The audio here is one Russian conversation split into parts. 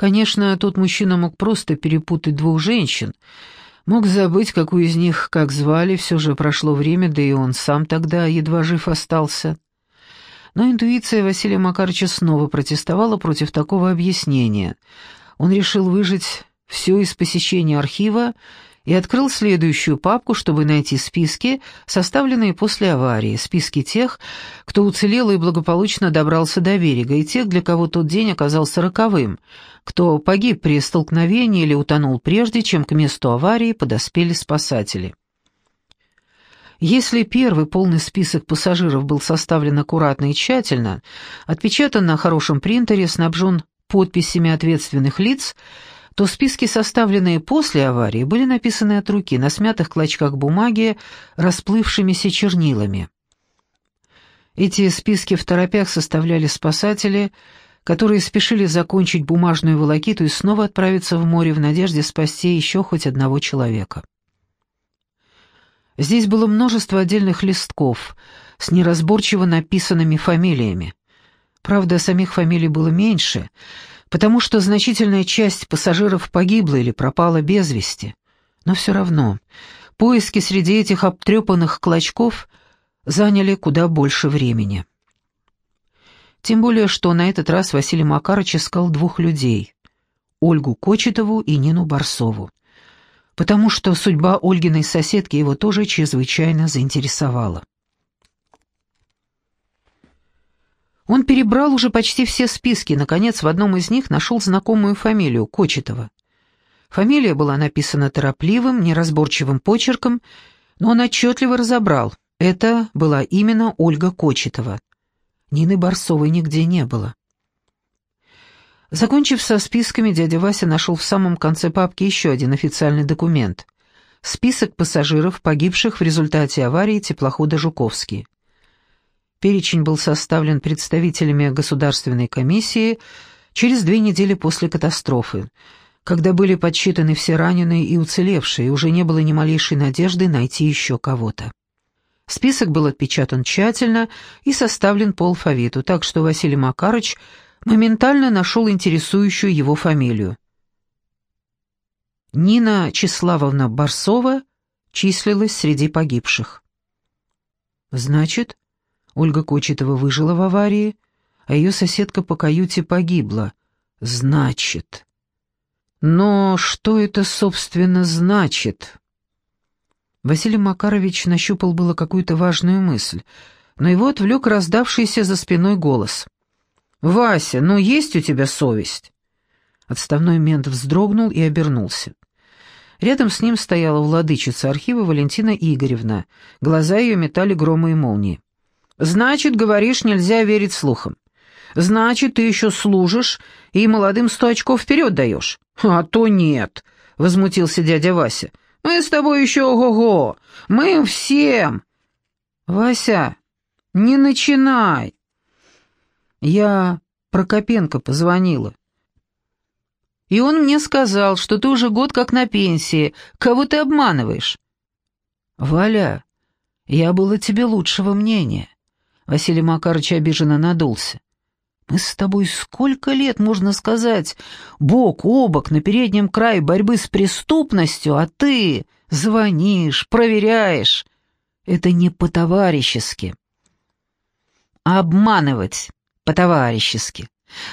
Конечно, тот мужчина мог просто перепутать двух женщин, мог забыть, какую из них как звали, все же прошло время, да и он сам тогда едва жив остался. Но интуиция Василия Макаровича снова протестовала против такого объяснения. Он решил выжить все из посещения архива и открыл следующую папку, чтобы найти списки, составленные после аварии, списки тех, кто уцелел и благополучно добрался до берега, и тех, для кого тот день оказался роковым, кто погиб при столкновении или утонул прежде, чем к месту аварии подоспели спасатели. Если первый полный список пассажиров был составлен аккуратно и тщательно, отпечатан на хорошем принтере, снабжен подписями ответственных лиц, то списки, составленные после аварии, были написаны от руки на смятых клочках бумаги расплывшимися чернилами. Эти списки в торопях составляли спасатели, которые спешили закончить бумажную волокиту и снова отправиться в море в надежде спасти еще хоть одного человека. Здесь было множество отдельных листков с неразборчиво написанными фамилиями. Правда, самих фамилий было меньше, потому что значительная часть пассажиров погибла или пропала без вести. Но все равно поиски среди этих обтрепанных клочков заняли куда больше времени. Тем более, что на этот раз Василий Макарович искал двух людей — Ольгу Кочетову и Нину Барсову потому что судьба Ольгиной соседки его тоже чрезвычайно заинтересовала. Он перебрал уже почти все списки, наконец в одном из них нашел знакомую фамилию — Кочетова. Фамилия была написана торопливым, неразборчивым почерком, но он отчетливо разобрал — это была именно Ольга Кочетова. Нины Барсовой нигде не было. Закончив со списками, дядя Вася нашел в самом конце папки еще один официальный документ. Список пассажиров, погибших в результате аварии теплохода «Жуковский». Перечень был составлен представителями Государственной комиссии через две недели после катастрофы, когда были подсчитаны все раненые и уцелевшие, и уже не было ни малейшей надежды найти еще кого-то. Список был отпечатан тщательно и составлен по алфавиту, так что Василий Макарыч моментально нашел интересующую его фамилию. Нина Числавовна Барсова числилась среди погибших. Значит, Ольга Кочетова выжила в аварии, а ее соседка по каюте погибла. Значит. Но что это, собственно, значит? Василий Макарович нащупал было какую-то важную мысль, но его отвлек раздавшийся за спиной голос — «Вася, ну есть у тебя совесть?» Отставной мент вздрогнул и обернулся. Рядом с ним стояла владычица архива Валентина Игоревна. Глаза ее метали громы и молнии. «Значит, говоришь, нельзя верить слухам. Значит, ты еще служишь и молодым сто очков вперед даешь». «А то нет», — возмутился дядя Вася. «Мы с тобой еще ого-го. Мы всем». «Вася, не начинай», я Прокопенко позвонила. И он мне сказал, что ты уже год как на пенсии. Кого ты обманываешь? Валя, я был о тебе лучшего мнения. Василий Макарович обиженно надулся. Мы с тобой сколько лет, можно сказать, бок о бок на переднем крае борьбы с преступностью, а ты звонишь, проверяешь. Это не по-товарищески. Обманывать по-товарищески,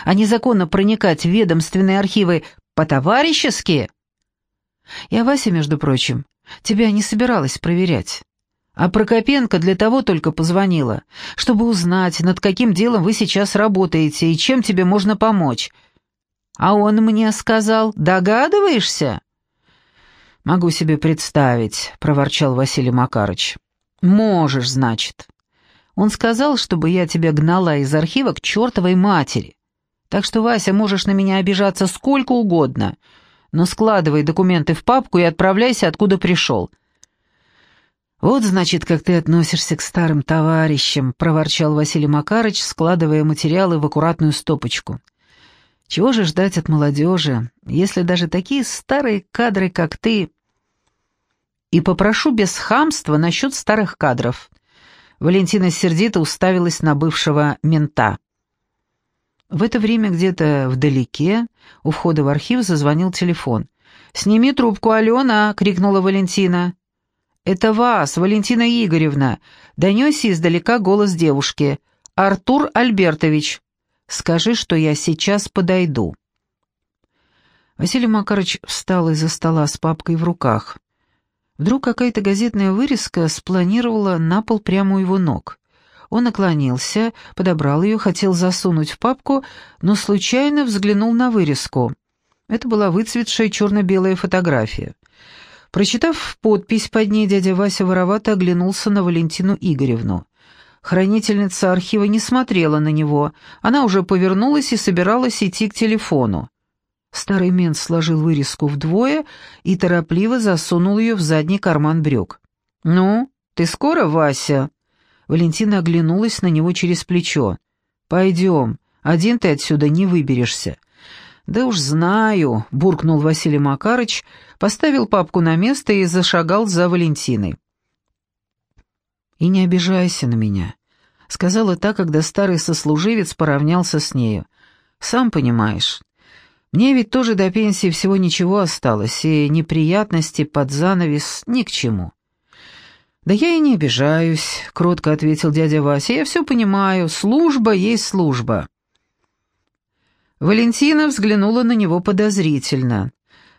а незаконно проникать в ведомственные архивы по-товарищески? Я, Вася, между прочим, тебя не собиралась проверять. А Прокопенко для того только позвонила, чтобы узнать, над каким делом вы сейчас работаете и чем тебе можно помочь. А он мне сказал, догадываешься? «Могу себе представить», — проворчал Василий Макарыч. «Можешь, значит. Он сказал, чтобы я тебя гнала из архива к чертовой матери. Так что, Вася, можешь на меня обижаться сколько угодно, но складывай документы в папку и отправляйся, откуда пришел». «Вот, значит, как ты относишься к старым товарищам», — проворчал Василий Макарыч, складывая материалы в аккуратную стопочку. «Чего же ждать от молодежи, если даже такие старые кадры, как ты...» «И попрошу без хамства насчет старых кадров», Валентина сердито уставилась на бывшего мента. В это время где-то вдалеке у входа в архив зазвонил телефон. «Сними трубку, Алена!» — крикнула Валентина. «Это вас, Валентина Игоревна!» — донесся издалека голос девушки. «Артур Альбертович, скажи, что я сейчас подойду». Василий Макарович встал из-за стола с папкой в руках. Вдруг какая-то газетная вырезка спланировала на пол прямо у его ног. Он наклонился, подобрал ее, хотел засунуть в папку, но случайно взглянул на вырезку. Это была выцветшая черно-белая фотография. Прочитав подпись под ней, дядя Вася воровато оглянулся на Валентину Игоревну. Хранительница архива не смотрела на него, она уже повернулась и собиралась идти к телефону. Старый мент сложил вырезку вдвое и торопливо засунул ее в задний карман брюк. «Ну, ты скоро, Вася?» Валентина оглянулась на него через плечо. «Пойдем, один ты отсюда не выберешься». «Да уж знаю», — буркнул Василий Макарыч, поставил папку на место и зашагал за Валентиной. «И не обижайся на меня», — сказала та, когда старый сослуживец поравнялся с нею. «Сам понимаешь, мне ведь тоже до пенсии всего ничего осталось, и неприятности под занавес ни к чему». «Да я и не обижаюсь», — кротко ответил дядя Вася. «Я все понимаю. Служба есть служба». Валентина взглянула на него подозрительно.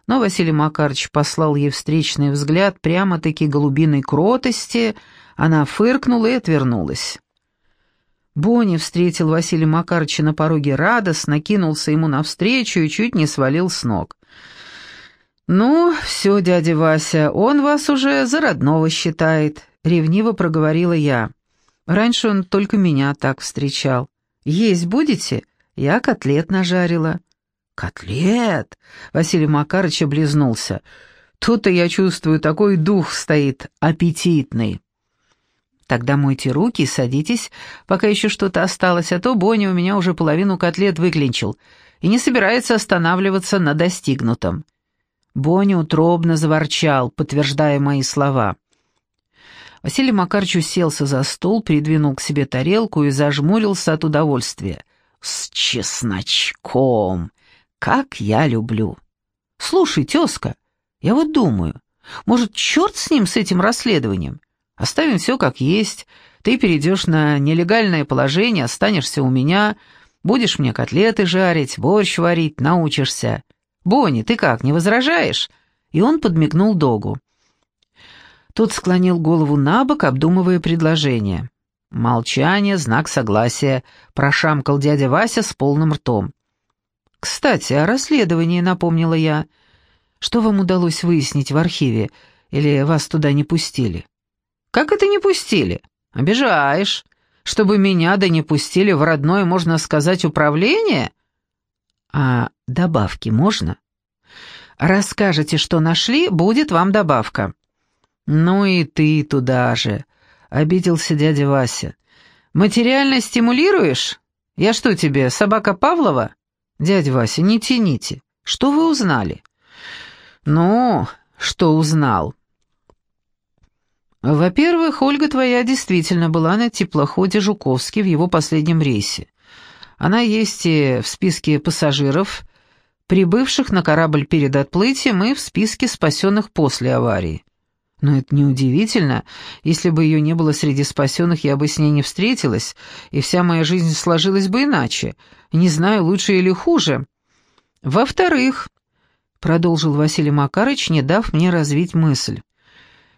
Но Василий Макарович послал ей встречный взгляд прямо-таки голубиной кротости, она фыркнула и отвернулась. Бонни встретил Василия Макаровича на пороге радостно, кинулся ему навстречу и чуть не свалил с ног. «Ну, все, дядя Вася, он вас уже за родного считает», — ревниво проговорила я. «Раньше он только меня так встречал. Есть будете? Я котлет нажарила». «Котлет?» — Василий Макарыч облизнулся. «Тут-то я чувствую, такой дух стоит аппетитный». «Тогда мойте руки и садитесь, пока еще что-то осталось, а то Боня у меня уже половину котлет выклинчил и не собирается останавливаться на достигнутом». Боня утробно заворчал, подтверждая мои слова. Василий Макарович уселся за стол, придвинул к себе тарелку и зажмурился от удовольствия. «С чесночком! Как я люблю!» «Слушай, тезка, я вот думаю, может, черт с ним, с этим расследованием? Оставим все как есть, ты перейдешь на нелегальное положение, останешься у меня, будешь мне котлеты жарить, борщ варить, научишься. «Бонни, ты как, не возражаешь?» И он подмигнул Догу. Тот склонил голову на бок, обдумывая предложение. «Молчание — знак согласия», — прошамкал дядя Вася с полным ртом. «Кстати, о расследовании», — напомнила я. «Что вам удалось выяснить в архиве? Или вас туда не пустили?» «Как это не пустили? Обижаешь. Чтобы меня да не пустили в родное, можно сказать, управление?» «А добавки можно?» «Расскажете, что нашли, будет вам добавка». «Ну и ты туда же», — обиделся дядя Вася. «Материально стимулируешь? Я что тебе, собака Павлова?» «Дядя Вася, не тяните. Что вы узнали?» «Ну, что узнал?» «Во-первых, Ольга твоя действительно была на теплоходе Жуковский в его последнем рейсе. Она есть и в списке пассажиров, прибывших на корабль перед отплытием, и в списке спасенных после аварии. Но это неудивительно. Если бы ее не было среди спасенных, я бы с ней не встретилась, и вся моя жизнь сложилась бы иначе. Не знаю, лучше или хуже. Во-вторых, продолжил Василий Макарыч, не дав мне развить мысль.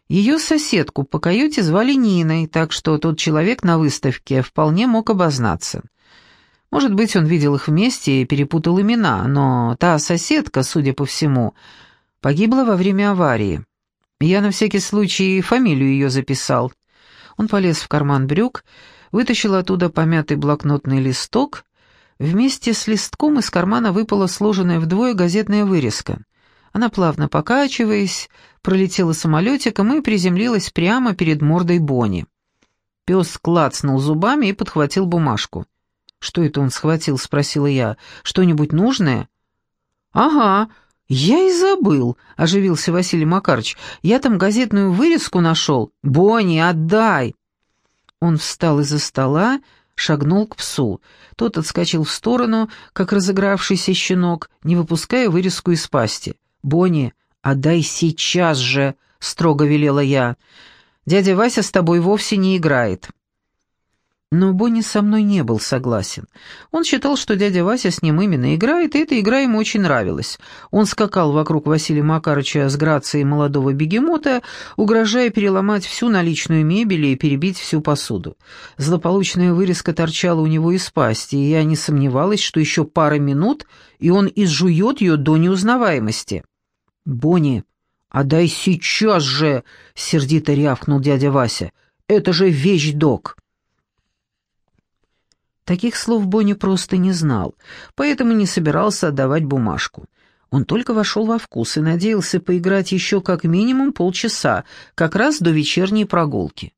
Ее соседку по каюте звали Ниной, так что тот человек на выставке вполне мог обознаться. Может быть, он видел их вместе и перепутал имена, но та соседка, судя по всему, погибла во время аварии. Я на всякий случай фамилию ее записал. Он полез в карман брюк, вытащил оттуда помятый блокнотный листок. Вместе с листком из кармана выпала сложенная вдвое газетная вырезка. Она, плавно покачиваясь, пролетела самолетиком и приземлилась прямо перед мордой Бонни. Пес клацнул зубами и подхватил бумажку. «Что это он схватил?» — спросила я. «Что-нибудь нужное?» «Ага, я и забыл», — оживился Василий Макарович. «Я там газетную вырезку нашел. Бонни, отдай!» Он встал из-за стола, шагнул к псу. Тот отскочил в сторону, как разыгравшийся щенок, не выпуская вырезку из пасти. «Бонни, отдай сейчас же!» — строго велела я. «Дядя Вася с тобой вовсе не играет». Но Бонни со мной не был согласен. Он считал, что дядя Вася с ним именно играет, и эта игра ему очень нравилась. Он скакал вокруг Василия Макарыча с грацией молодого бегемота, угрожая переломать всю наличную мебель и перебить всю посуду. Злополучная вырезка торчала у него из пасти, и я не сомневалась, что еще пара минут, и он изжует ее до неузнаваемости. «Бонни, отдай сейчас же!» — сердито рявкнул дядя Вася. «Это же вещдок!» Таких слов Бонни просто не знал, поэтому не собирался отдавать бумажку. Он только вошел во вкус и надеялся поиграть еще как минимум полчаса, как раз до вечерней прогулки.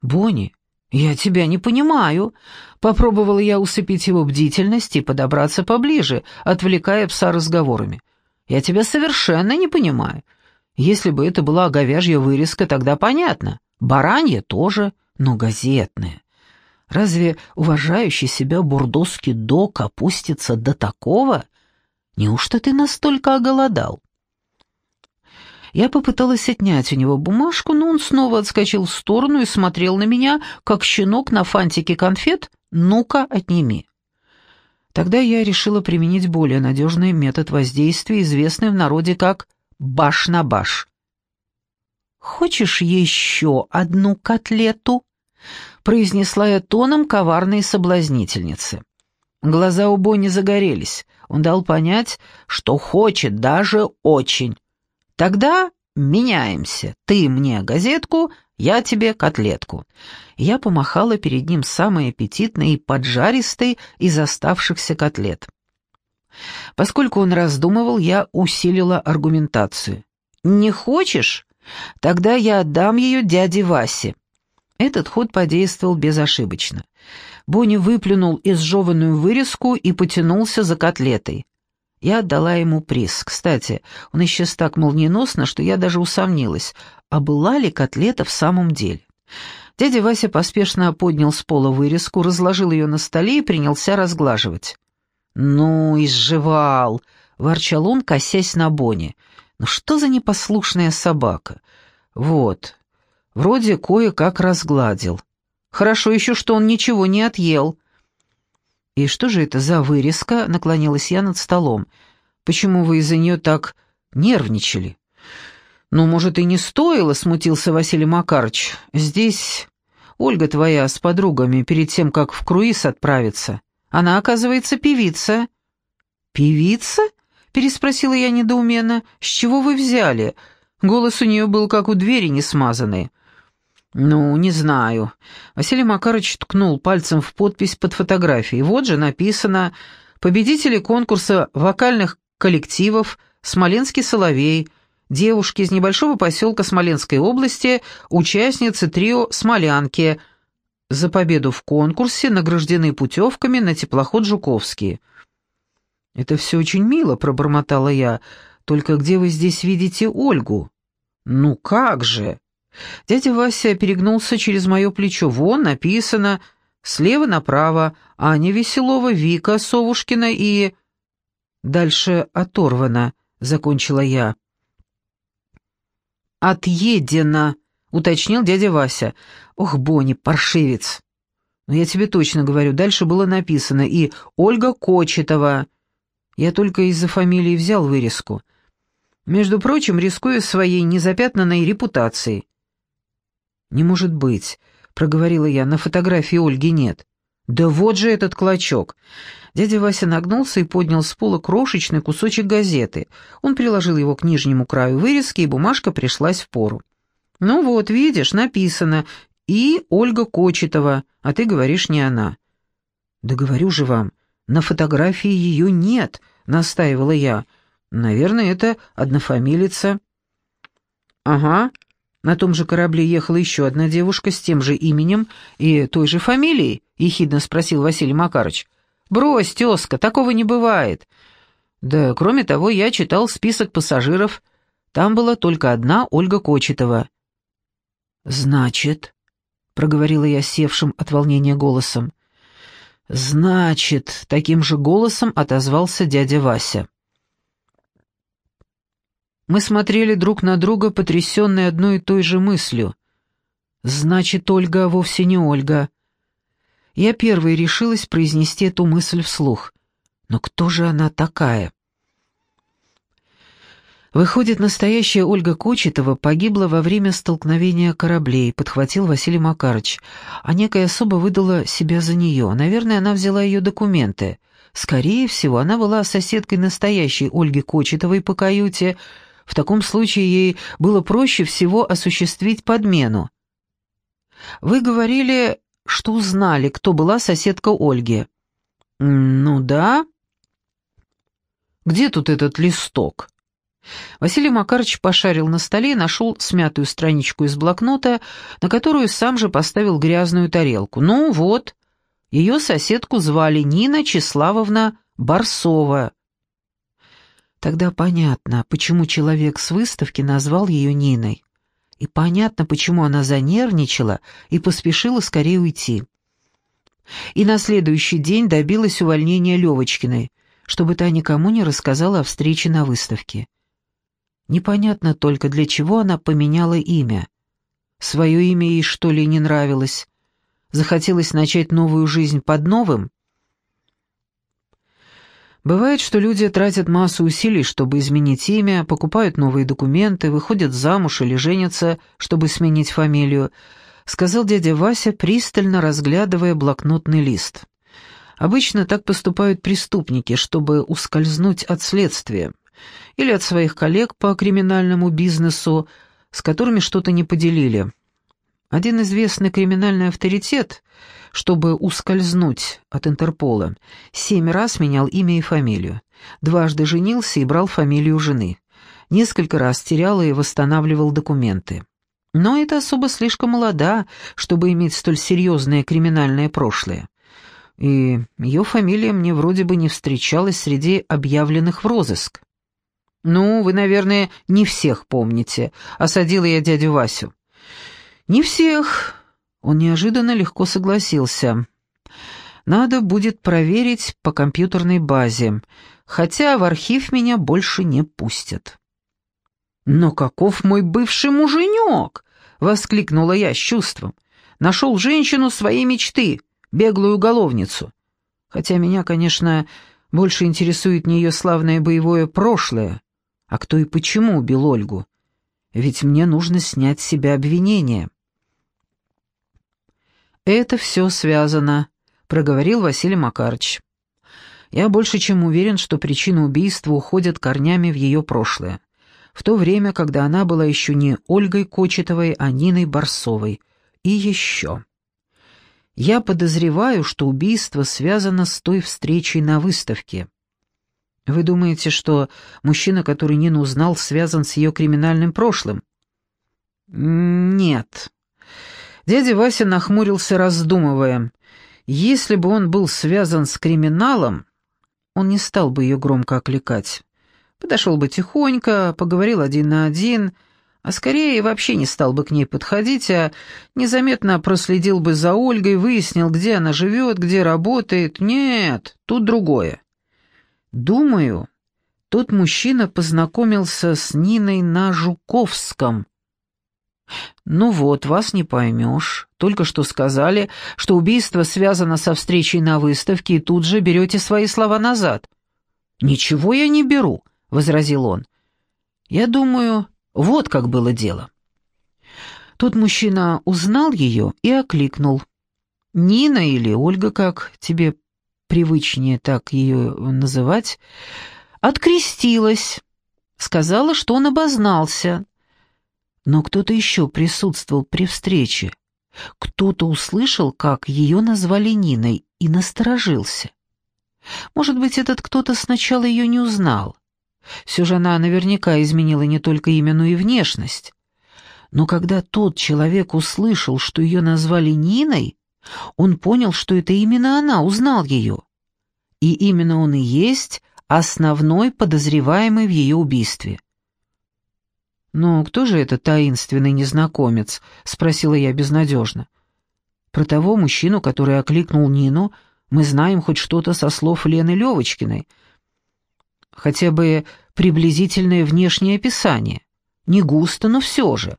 «Бонни, я тебя не понимаю», — попробовала я усыпить его бдительность и подобраться поближе, отвлекая пса разговорами. «Я тебя совершенно не понимаю. Если бы это была говяжья вырезка, тогда понятно. Баранья тоже, но газетная. Разве уважающий себя бурдосский док опустится до такого? Неужто ты настолько оголодал? Я попыталась отнять у него бумажку, но он снова отскочил в сторону и смотрел на меня, как щенок на фантике конфет «Ну-ка, отними». Тогда я решила применить более надежный метод воздействия, известный в народе как «баш на баш». «Хочешь еще одну котлету?» Произнесла я тоном коварной соблазнительницы. Глаза у Бонни загорелись. Он дал понять, что хочет даже очень. Тогда меняемся. Ты мне газетку, я тебе котлетку. Я помахала перед ним самой аппетитной и поджаристой из оставшихся котлет. Поскольку он раздумывал, я усилила аргументацию. «Не хочешь? Тогда я отдам ее дяде Васе. Этот ход подействовал безошибочно. Бонни выплюнул изжеванную вырезку и потянулся за котлетой. Я отдала ему приз. Кстати, он исчез так молниеносно, что я даже усомнилась, а была ли котлета в самом деле. Дядя Вася поспешно поднял с пола вырезку, разложил ее на столе и принялся разглаживать. «Ну, изживал!» — ворчал он, косясь на Бонни. «Ну что за непослушная собака? Вот, Вроде кое-как разгладил. Хорошо еще, что он ничего не отъел. «И что же это за вырезка?» — наклонилась я над столом. «Почему вы из-за нее так нервничали?» «Ну, может, и не стоило», — смутился Василий Макарыч. «Здесь Ольга твоя с подругами перед тем, как в круиз отправиться. Она, оказывается, певица». «Певица?» — переспросила я недоуменно. «С чего вы взяли?» Голос у нее был как у двери не смазанный. «Ну, не знаю». Василий Макарович ткнул пальцем в подпись под фотографией. Вот же написано «Победители конкурса вокальных коллективов Смоленский Соловей», девушки из небольшого поселка Смоленской области, участницы трио «Смолянки». За победу в конкурсе награждены путевками на теплоход «Жуковский». «Это все очень мило», — пробормотала я. «Только где вы здесь видите Ольгу?» «Ну как же!» Дядя Вася перегнулся через мое плечо. Вон написано «Слева направо, Аня Веселова, Вика Совушкина и...» Дальше оторвано, закончила я. «Отъедено», — уточнил дядя Вася. «Ох, Бонни, паршивец!» «Но я тебе точно говорю, дальше было написано и Ольга Кочетова. Я только из-за фамилии взял вырезку. Между прочим, рискуя своей незапятнанной репутацией. «Не может быть», — проговорила я, — «на фотографии Ольги нет». «Да вот же этот клочок!» Дядя Вася нагнулся и поднял с пола крошечный кусочек газеты. Он приложил его к нижнему краю вырезки, и бумажка пришлась в пору. «Ну вот, видишь, написано. И Ольга Кочетова, а ты говоришь, не она». «Да говорю же вам, на фотографии ее нет», — настаивала я. «Наверное, это однофамилица». «Ага, на том же корабле ехала еще одна девушка с тем же именем и той же фамилией, ехидно спросил Василий Макарыч. «Брось, тезка, такого не бывает». «Да, кроме того, я читал список пассажиров. Там была только одна Ольга Кочетова». «Значит», — проговорила я севшим от волнения голосом, «Значит», — таким же голосом отозвался дядя Вася. Мы смотрели друг на друга, потрясенные одной и той же мыслью. «Значит, Ольга вовсе не Ольга». Я первой решилась произнести эту мысль вслух. Но кто же она такая? Выходит, настоящая Ольга Кочетова погибла во время столкновения кораблей, подхватил Василий Макарыч, а некая особа выдала себя за нее. Наверное, она взяла ее документы. Скорее всего, она была соседкой настоящей Ольги Кочетовой по каюте. В таком случае ей было проще всего осуществить подмену. Вы говорили, что узнали, кто была соседка Ольги. Ну да. Где тут этот листок? Василий Макарович пошарил на столе и нашел смятую страничку из блокнота, на которую сам же поставил грязную тарелку. Ну вот, ее соседку звали Нина Числавовна Барсова. Тогда понятно, почему человек с выставки назвал ее Ниной. И понятно, почему она занервничала и поспешила скорее уйти. И на следующий день добилась увольнения Левочкиной, чтобы та никому не рассказала о встрече на выставке. Непонятно только, для чего она поменяла имя. Свое имя ей, что ли, не нравилось? Захотелось начать новую жизнь под новым? Бывает, что люди тратят массу усилий, чтобы изменить имя, покупают новые документы, выходят замуж или женятся, чтобы сменить фамилию, сказал дядя Вася, пристально разглядывая блокнотный лист. Обычно так поступают преступники, чтобы ускользнуть от следствия или от своих коллег по криминальному бизнесу, с которыми что-то не поделили. Один известный криминальный авторитет, чтобы ускользнуть от Интерпола, семь раз менял имя и фамилию. Дважды женился и брал фамилию жены. Несколько раз терял и восстанавливал документы. Но эта особа слишком молода, чтобы иметь столь серьезное криминальное прошлое. И ее фамилия мне вроде бы не встречалась среди объявленных в розыск. «Ну, вы, наверное, не всех помните», — осадила я дядю Васю. «Не всех». Он неожиданно легко согласился. «Надо будет проверить по компьютерной базе, хотя в архив меня больше не пустят». «Но каков мой бывший муженек!» — воскликнула я с чувством. «Нашел женщину своей мечты, беглую уголовницу. Хотя меня, конечно, больше интересует не ее славное боевое прошлое, а кто и почему убил Ольгу? Ведь мне нужно снять с себя обвинение. «Это все связано», — проговорил Василий Макарович. «Я больше чем уверен, что причины убийства уходят корнями в ее прошлое, в то время, когда она была еще не Ольгой Кочетовой, а Ниной Барсовой. И еще. Я подозреваю, что убийство связано с той встречей на выставке». Вы думаете, что мужчина, который Нину узнал, связан с ее криминальным прошлым? Нет. Дядя Вася нахмурился, раздумывая. Если бы он был связан с криминалом, он не стал бы ее громко окликать. Подошел бы тихонько, поговорил один на один, а скорее вообще не стал бы к ней подходить, а незаметно проследил бы за Ольгой, выяснил, где она живет, где работает. Нет, тут другое. Думаю, тот мужчина познакомился с Ниной на Жуковском. Ну вот, вас не поймешь. Только что сказали, что убийство связано со встречей на выставке, и тут же берете свои слова назад. Ничего я не беру, возразил он. Я думаю, вот как было дело. Тот мужчина узнал ее и окликнул. «Нина или Ольга, как тебе привычнее так ее называть, открестилась, сказала, что он обознался. Но кто-то еще присутствовал при встрече. Кто-то услышал, как ее назвали Ниной, и насторожился. Может быть, этот кто-то сначала ее не узнал. Все же она наверняка изменила не только имя, но и внешность. Но когда тот человек услышал, что ее назвали Ниной, он понял, что это именно она, узнал ее. И именно он и есть основной подозреваемый в ее убийстве. «Ну, кто же этот таинственный незнакомец?» — спросила я безнадежно. Про того мужчину, который окликнул Нину, Мы знаем хоть что-то со слов Лены Левочкиной. Хотя бы приблизительное внешнее описание. Не густо, но все же.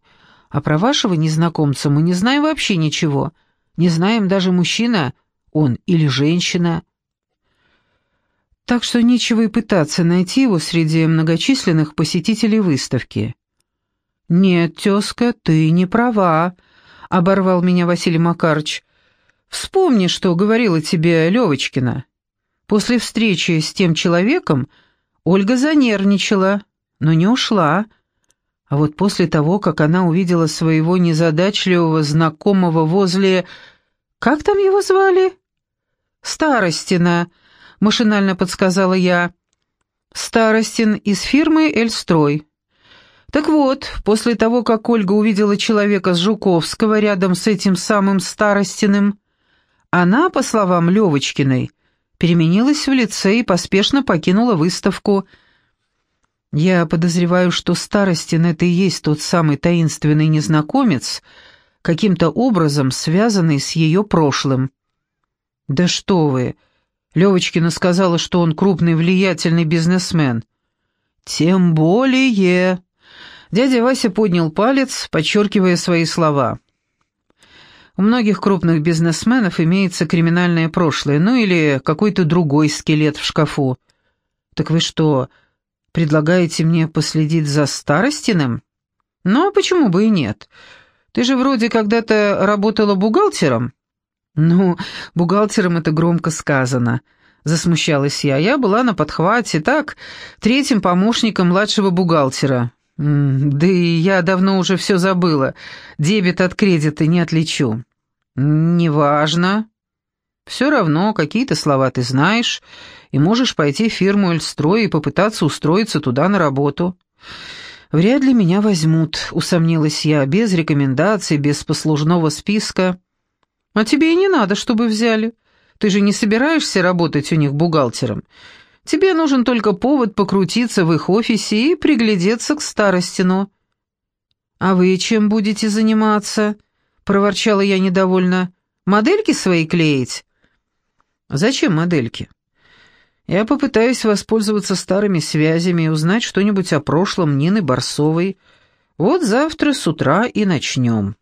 А про вашего незнакомца мы не знаем вообще ничего. Не знаем даже мужчина он или женщина. Так что нечего и пытаться найти его среди многочисленных посетителей выставки. «Нет, тезка, ты не права», — оборвал меня Василий Макарыч. «Вспомни, что говорила тебе Левочкина. После встречи с тем человеком Ольга занервничала, но не ушла. А вот после того, как она увидела своего незадачливого знакомого возле... Как там его звали?» «Старостина», — машинально подсказала я. «Старостин из фирмы «Эльстрой». Так вот, после того, как Ольга увидела человека с Жуковского рядом с этим самым Старостиным, она, по словам Левочкиной, переменилась в лице и поспешно покинула выставку. Я подозреваю, что Старостин — это и есть тот самый таинственный незнакомец, каким-то образом связанный с ее прошлым. «Да что вы!» Левочкина сказала, что он крупный влиятельный бизнесмен. «Тем более...» Дядя Вася поднял палец, подчеркивая свои слова. У многих крупных бизнесменов имеется криминальное прошлое, ну или какой-то другой скелет в шкафу. Так вы что, предлагаете мне последить за Старостиным? Ну, а почему бы и нет? Ты же вроде когда-то работала бухгалтером. Ну, бухгалтером это громко сказано. Засмущалась я. Я была на подхвате, так, третьим помощником младшего бухгалтера. «Да и я давно уже все забыла. Дебет от кредита не отличу». «Неважно. Все равно, какие-то слова ты знаешь, и можешь пойти в фирму «Эльстрой» и попытаться устроиться туда на работу». «Вряд ли меня возьмут», — усомнилась я, без рекомендаций, без послужного списка. «А тебе и не надо, чтобы взяли. Ты же не собираешься работать у них бухгалтером. Тебе нужен только повод покрутиться в их офисе и приглядеться к Старостину». «А вы чем будете заниматься?» — проворчала я недовольно. «Модельки свои клеить?» «Зачем модельки?» «Я попытаюсь воспользоваться старыми связями и узнать что-нибудь о прошлом Нины Барсовой. Вот завтра с утра и начнем».